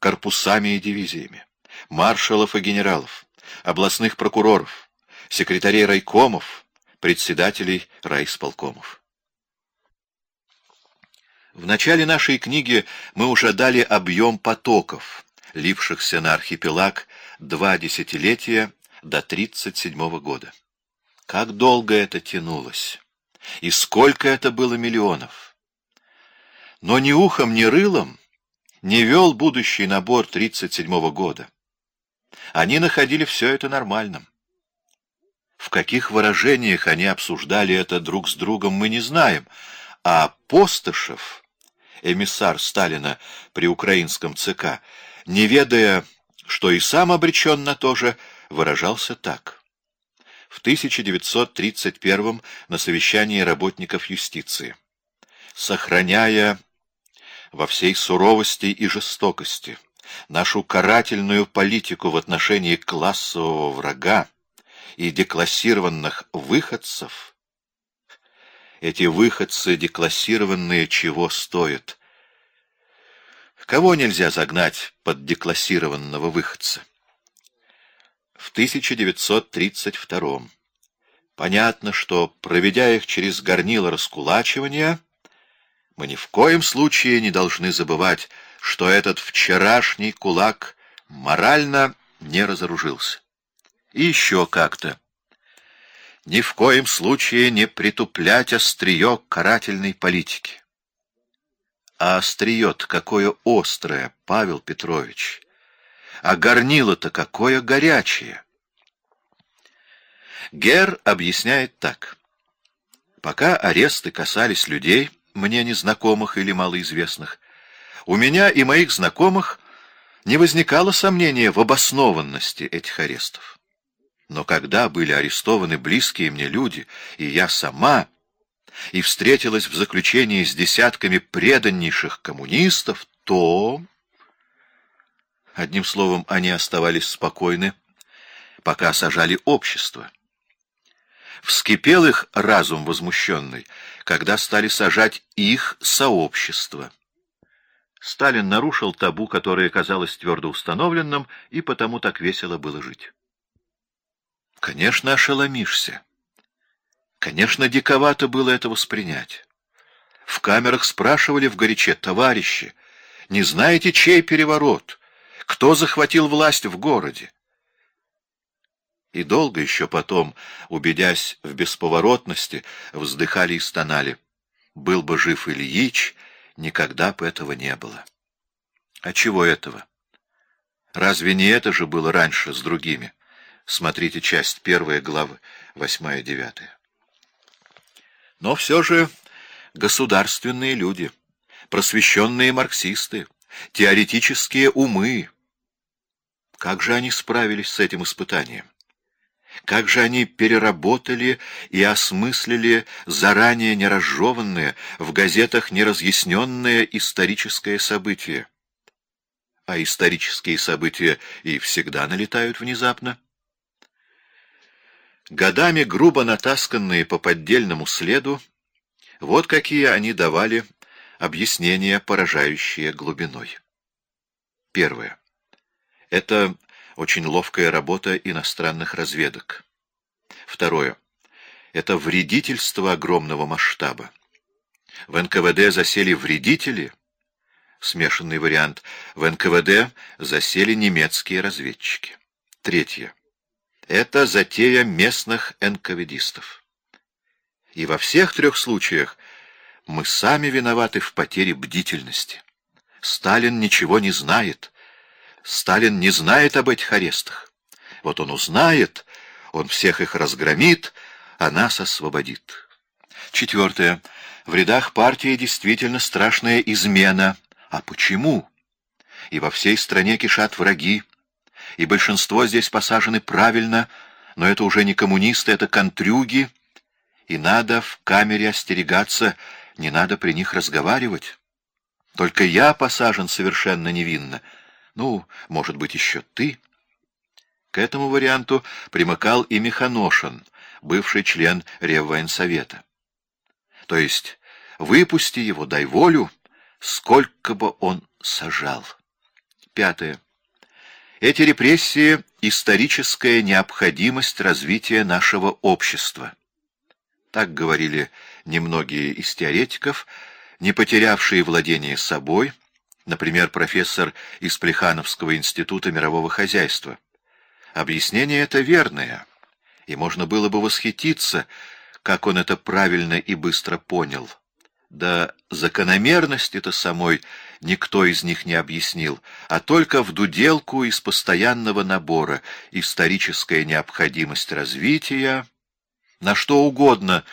корпусами и дивизиями, маршалов и генералов, областных прокуроров, секретарей райкомов, председателей райисполкомов. В начале нашей книги мы уже дали объем потоков, лившихся на архипелаг два десятилетия до 1937 года. Как долго это тянулось! И сколько это было миллионов! Но ни ухом, ни рылом не вел будущий набор 1937 года. Они находили все это нормальным. В каких выражениях они обсуждали это друг с другом, мы не знаем, а Постышев, эмиссар Сталина при украинском ЦК, не ведая, что и сам обречен на то же, выражался так. В 1931 на совещании работников юстиции. Сохраняя во всей суровости и жестокости нашу карательную политику в отношении классового врага и деклассированных выходцев, эти выходцы деклассированные чего стоят? Кого нельзя загнать под деклассированного выходца? В 1932 Понятно, что, проведя их через горнило раскулачивания, мы ни в коем случае не должны забывать, что этот вчерашний кулак морально не разоружился. И еще как-то. Ни в коем случае не притуплять острие карательной политики. А острие-то какое острое, Павел Петрович! А горнило-то какое горячее! Гер объясняет так. Пока аресты касались людей, мне незнакомых или малоизвестных, у меня и моих знакомых не возникало сомнения в обоснованности этих арестов. Но когда были арестованы близкие мне люди, и я сама, и встретилась в заключении с десятками преданнейших коммунистов, то... Одним словом, они оставались спокойны, пока сажали общество. Вскипел их разум возмущенный, когда стали сажать их сообщество. Сталин нарушил табу, которое казалось твердо установленным, и потому так весело было жить. Конечно, ошеломишься. Конечно, диковато было это воспринять. В камерах спрашивали в горяче, товарищи, не знаете, чей переворот? Кто захватил власть в городе? И долго еще потом, убедясь в бесповоротности, вздыхали и стонали. Был бы жив Ильич, никогда бы этого не было. А чего этого? Разве не это же было раньше с другими? Смотрите часть первая, главы восьмая, девятая. Но все же государственные люди, просвещенные марксисты, теоретические умы. Как же они справились с этим испытанием? Как же они переработали и осмыслили заранее неразжеванное, в газетах неразъясненное историческое событие? А исторические события и всегда налетают внезапно. Годами грубо натасканные по поддельному следу, вот какие они давали объяснения, поражающие глубиной. Первое. Это очень ловкая работа иностранных разведок. Второе. Это вредительство огромного масштаба. В НКВД засели вредители, смешанный вариант, в НКВД засели немецкие разведчики. Третье. Это затея местных НКВДистов. И во всех трех случаях мы сами виноваты в потере бдительности. Сталин ничего не знает, Сталин не знает об этих арестах. Вот он узнает, он всех их разгромит, а нас освободит. Четвертое. В рядах партии действительно страшная измена. А почему? И во всей стране кишат враги, и большинство здесь посажены правильно, но это уже не коммунисты, это контрюги, и надо в камере остерегаться, не надо при них разговаривать. Только я посажен совершенно невинно — ну, может быть, еще ты? К этому варианту примыкал и Механошин, бывший член Реввоенсовета. То есть, выпусти его, дай волю, сколько бы он сажал. Пятое. Эти репрессии — историческая необходимость развития нашего общества. Так говорили немногие из теоретиков, не потерявшие владение собой, например, профессор из Плехановского института мирового хозяйства. Объяснение это верное, и можно было бы восхититься, как он это правильно и быстро понял. Да закономерность это самой никто из них не объяснил, а только в дуделку из постоянного набора историческая необходимость развития, на что угодно,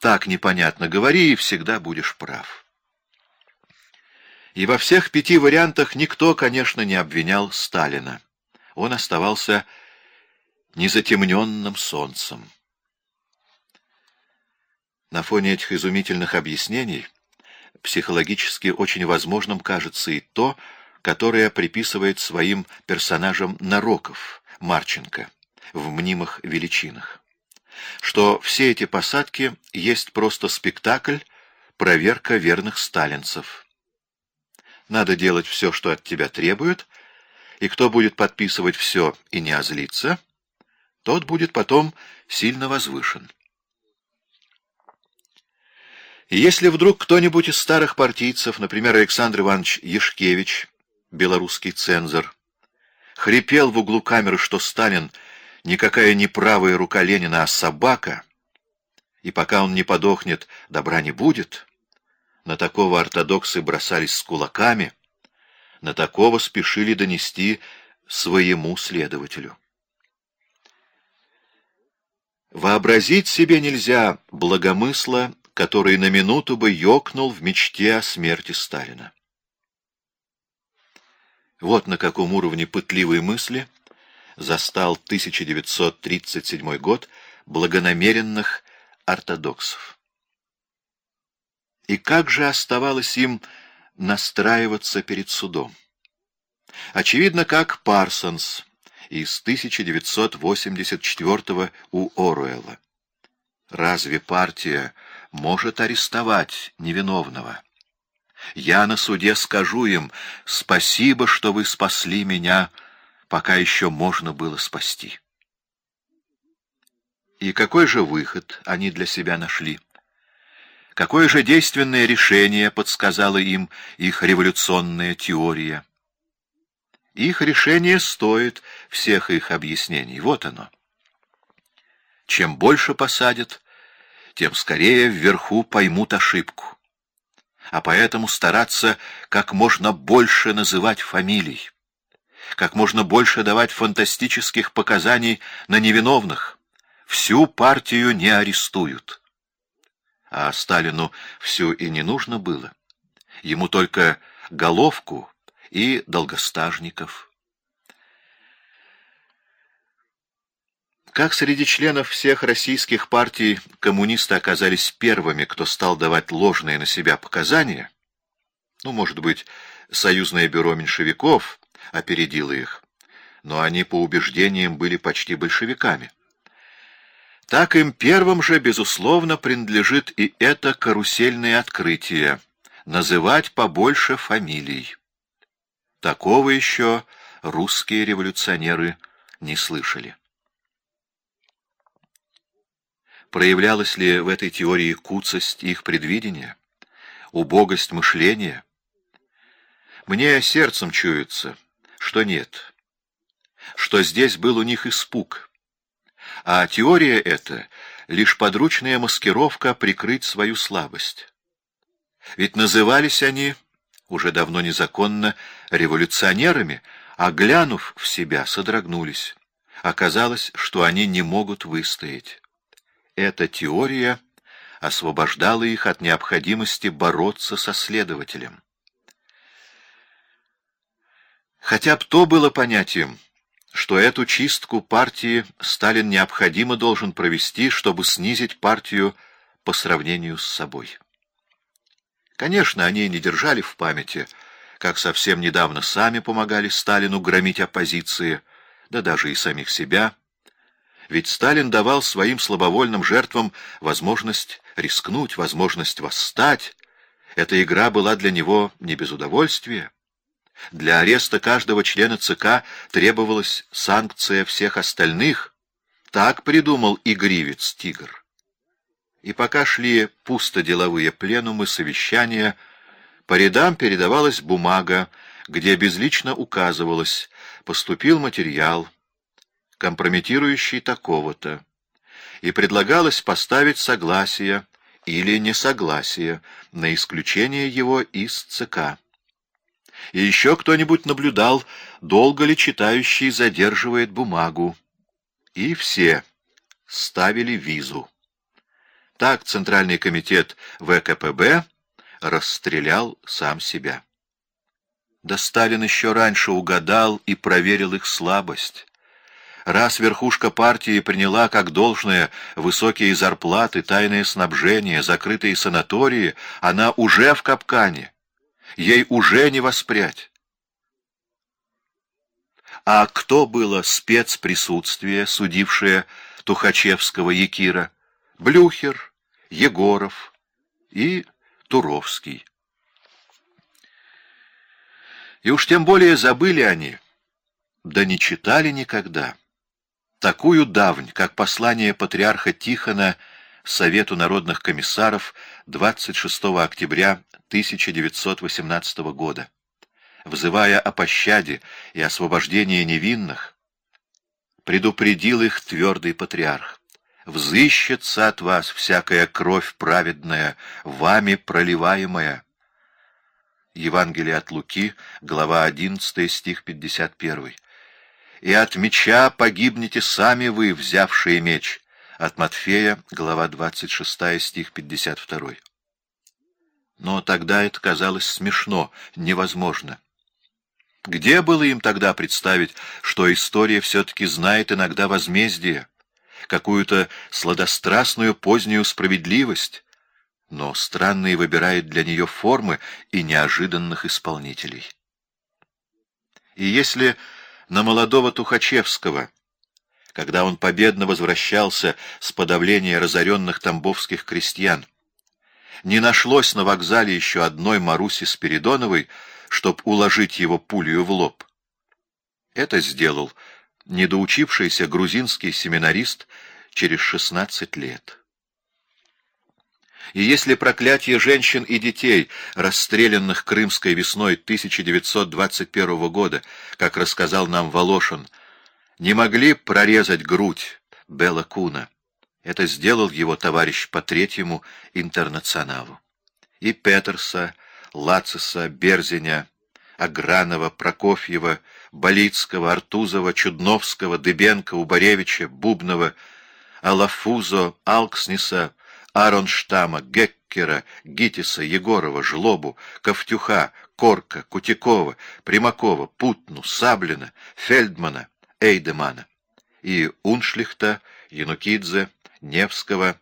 так непонятно говори, и всегда будешь прав. И во всех пяти вариантах никто, конечно, не обвинял Сталина. Он оставался незатемненным солнцем. На фоне этих изумительных объяснений психологически очень возможным кажется и то, которое приписывает своим персонажам Нароков, Марченко, в мнимых величинах. Что все эти посадки есть просто спектакль, проверка верных сталинцев. Надо делать все, что от тебя требуют, и кто будет подписывать все и не озлиться, тот будет потом сильно возвышен. И если вдруг кто-нибудь из старых партийцев, например, Александр Иванович Ешкевич, белорусский цензор, хрипел в углу камеры, что Сталин никакая не правая рука Ленина, а собака, и пока он не подохнет, добра не будет, на такого ортодоксы бросались с кулаками, на такого спешили донести своему следователю. Вообразить себе нельзя благомысла который на минуту бы ёкнул в мечте о смерти Сталина. Вот на каком уровне пытливой мысли застал 1937 год благонамеренных ортодоксов. И как же оставалось им настраиваться перед судом? Очевидно, как Парсонс из 1984 у Оруэлла. Разве партия может арестовать невиновного. Я на суде скажу им, спасибо, что вы спасли меня, пока еще можно было спасти. И какой же выход они для себя нашли? Какое же действенное решение подсказала им их революционная теория? Их решение стоит всех их объяснений. Вот оно. Чем больше посадят, тем скорее вверху поймут ошибку. А поэтому стараться как можно больше называть фамилий, как можно больше давать фантастических показаний на невиновных. Всю партию не арестуют. А Сталину всю и не нужно было. Ему только головку и долгостажников. Как среди членов всех российских партий коммунисты оказались первыми, кто стал давать ложные на себя показания, ну, может быть, союзное бюро меньшевиков опередило их, но они по убеждениям были почти большевиками. Так им первым же, безусловно, принадлежит и это карусельное открытие — называть побольше фамилий. Такого еще русские революционеры не слышали. Проявлялась ли в этой теории куцость их предвидения, убогость мышления? Мне сердцем чуется, что нет, что здесь был у них испуг, а теория эта — лишь подручная маскировка прикрыть свою слабость. Ведь назывались они, уже давно незаконно, революционерами, а, глянув в себя, содрогнулись. Оказалось, что они не могут выстоять эта теория освобождала их от необходимости бороться со следователем. Хотя б то было понятием, что эту чистку партии Сталин необходимо должен провести, чтобы снизить партию по сравнению с собой. Конечно, они не держали в памяти, как совсем недавно сами помогали Сталину громить оппозиции, да даже и самих себя, ведь Сталин давал своим слабовольным жертвам возможность рискнуть, возможность восстать. Эта игра была для него не без удовольствия. Для ареста каждого члена ЦК требовалась санкция всех остальных. Так придумал игривец Тигр. И пока шли пусто-деловые пленумы, совещания, по рядам передавалась бумага, где безлично указывалось «поступил материал, компрометирующий такого-то», и предлагалось поставить согласие или несогласие на исключение его из ЦК. И еще кто-нибудь наблюдал, долго ли читающий задерживает бумагу. И все ставили визу. Так Центральный комитет ВКПБ расстрелял сам себя. Да Сталин еще раньше угадал и проверил их слабость. Раз верхушка партии приняла как должное высокие зарплаты, тайное снабжение, закрытые санатории, она уже в капкане. Ей уже не воспрять. А кто было спецприсутствие, судившее Тухачевского Якира? Блюхер, Егоров и Туровский. И уж тем более забыли они, да не читали никогда такую давнь, как послание патриарха Тихона Совету народных комиссаров 26 октября 1918 года, взывая о пощаде и освобождении невинных, предупредил их твердый патриарх. «Взыщется от вас всякая кровь праведная, вами проливаемая». Евангелие от Луки, глава 11, стих 51 и от меча погибнете сами вы, взявшие меч». От Матфея, глава 26, стих 52. Но тогда это казалось смешно, невозможно. Где было им тогда представить, что история все-таки знает иногда возмездие, какую-то сладострастную позднюю справедливость, но странные выбирает для нее формы и неожиданных исполнителей? И если на молодого Тухачевского, когда он победно возвращался с подавления разоренных тамбовских крестьян. Не нашлось на вокзале еще одной Маруси Спиридоновой, чтоб уложить его пулю в лоб. Это сделал недоучившийся грузинский семинарист через шестнадцать лет. И если проклятие женщин и детей, расстрелянных Крымской весной 1921 года, как рассказал нам Волошин, не могли прорезать грудь Белла Куна, это сделал его товарищ по третьему интернационалу. И Петерса, Лациса, Берзиня, Агранова, Прокофьева, Болицкого, Артузова, Чудновского, Дыбенко, Убаревича, Бубнова, Алафузо, Алкснеса, Аронштама, Геккера, Гитиса, Егорова, Жлобу, Ковтюха, Корка, Кутякова, Примакова, Путну, Саблина, Фельдмана, Эйдемана и Уншлихта, Янукидзе, Невского,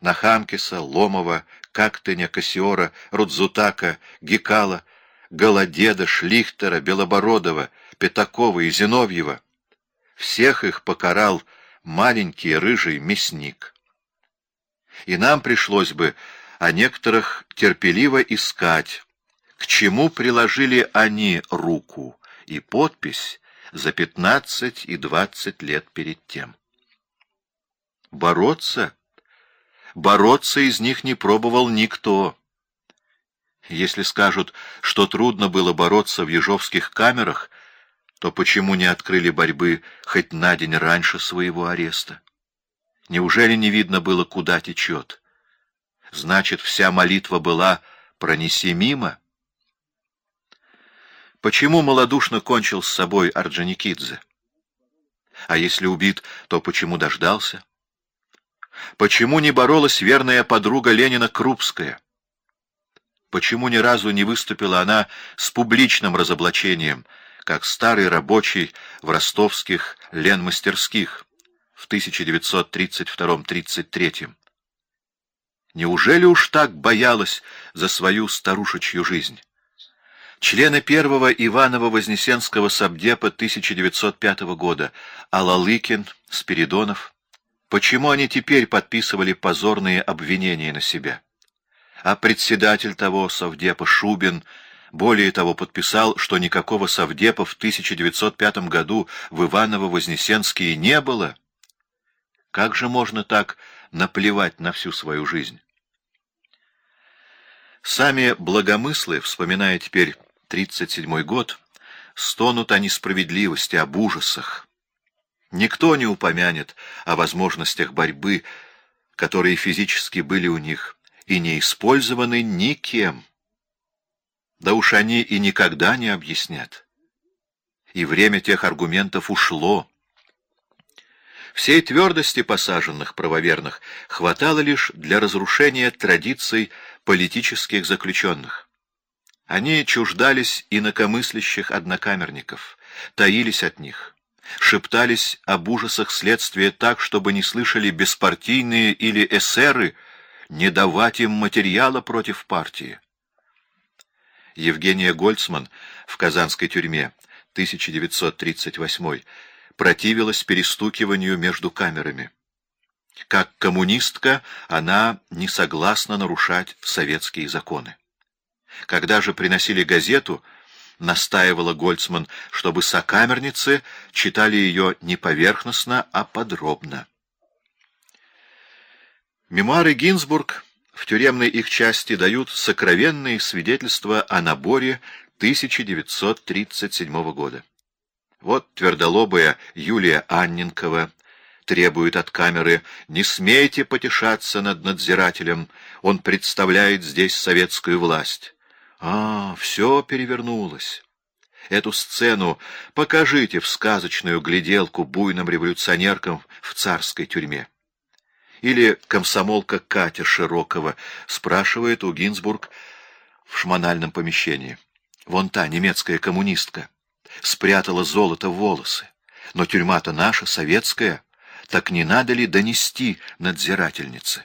Нахамкиса, Ломова, Кактыня, Кассиора, Рудзутака, Гекала, Голодеда, Шлихтера, Белобородова, Пятакова и Зиновьева. Всех их покарал маленький рыжий мясник и нам пришлось бы о некоторых терпеливо искать, к чему приложили они руку и подпись за пятнадцать и двадцать лет перед тем. Бороться? Бороться из них не пробовал никто. Если скажут, что трудно было бороться в ежовских камерах, то почему не открыли борьбы хоть на день раньше своего ареста? Неужели не видно было, куда течет? Значит, вся молитва была «пронеси мимо»? Почему малодушно кончил с собой Орджоникидзе? А если убит, то почему дождался? Почему не боролась верная подруга Ленина Крупская? Почему ни разу не выступила она с публичным разоблачением, как старый рабочий в ростовских ленмастерских? в 1932-33. Неужели уж так боялась за свою старушечью жизнь? Члены первого Иваново-Вознесенского совдепа 1905 года Алалыкин, Спиридонов. Почему они теперь подписывали позорные обвинения на себя? А председатель того совдепа Шубин Более того, подписал, что никакого совдепа в 1905 году в Иваново-Вознесенске не было. Как же можно так наплевать на всю свою жизнь? Сами благомыслы, вспоминая теперь 37 год, стонут о несправедливости, об ужасах. Никто не упомянет о возможностях борьбы, которые физически были у них, и не использованы никем. Да уж они и никогда не объяснят. И время тех аргументов ушло. Всей твердости посаженных правоверных хватало лишь для разрушения традиций политических заключенных. Они чуждались инакомыслящих однокамерников, таились от них, шептались об ужасах следствия так, чтобы не слышали беспартийные или эсеры, не давать им материала против партии. Евгения Гольцман в Казанской тюрьме 1938 противилась перестукиванию между камерами. Как коммунистка она не согласна нарушать советские законы. Когда же приносили газету, настаивала Гольцман, чтобы сокамерницы читали ее не поверхностно, а подробно. Мемуары Гинзбург в тюремной их части дают сокровенные свидетельства о наборе 1937 года. Вот твердолобая Юлия Анненкова требует от камеры «Не смейте потешаться над надзирателем, он представляет здесь советскую власть». А, все перевернулось. Эту сцену покажите в сказочную гляделку буйным революционеркам в царской тюрьме. Или комсомолка Катя Широкова спрашивает у Гинзбург в шмональном помещении. Вон та немецкая коммунистка спрятала золото в волосы. Но тюрьма-то наша, советская. Так не надо ли донести надзирательнице?